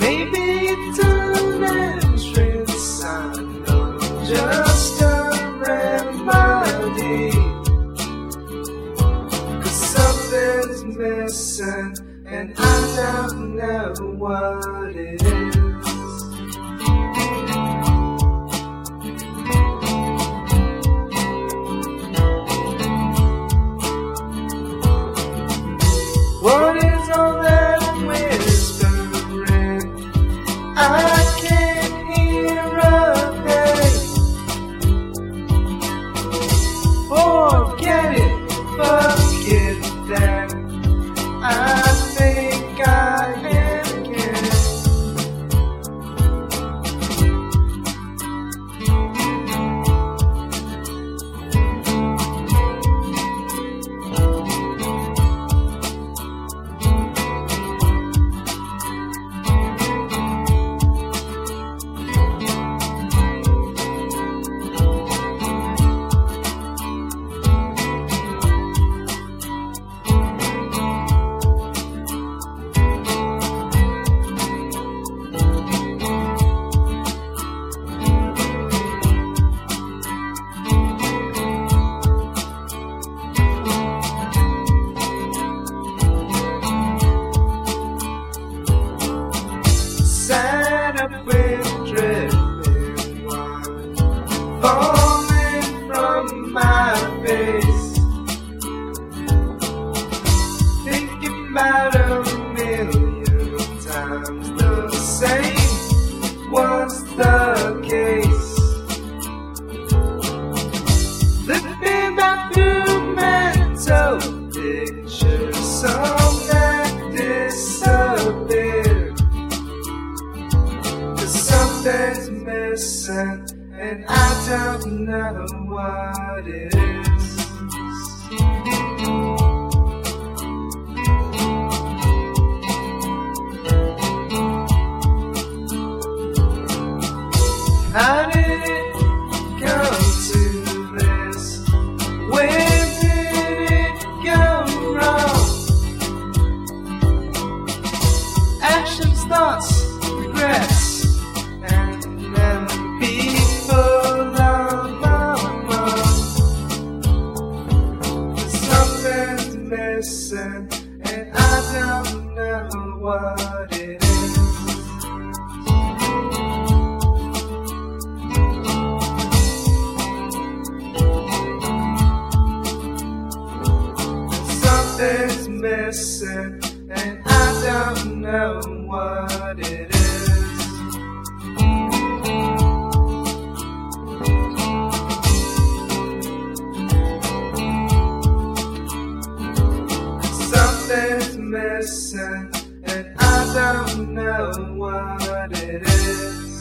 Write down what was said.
Maybe it's an just a remedy. Cause something's missing, and I don't know what it is. Some that something's missing, and I don't know what it is. And I don't know what it is. Something's missing, and I don't know what it is. Missing, and I don't know what it is.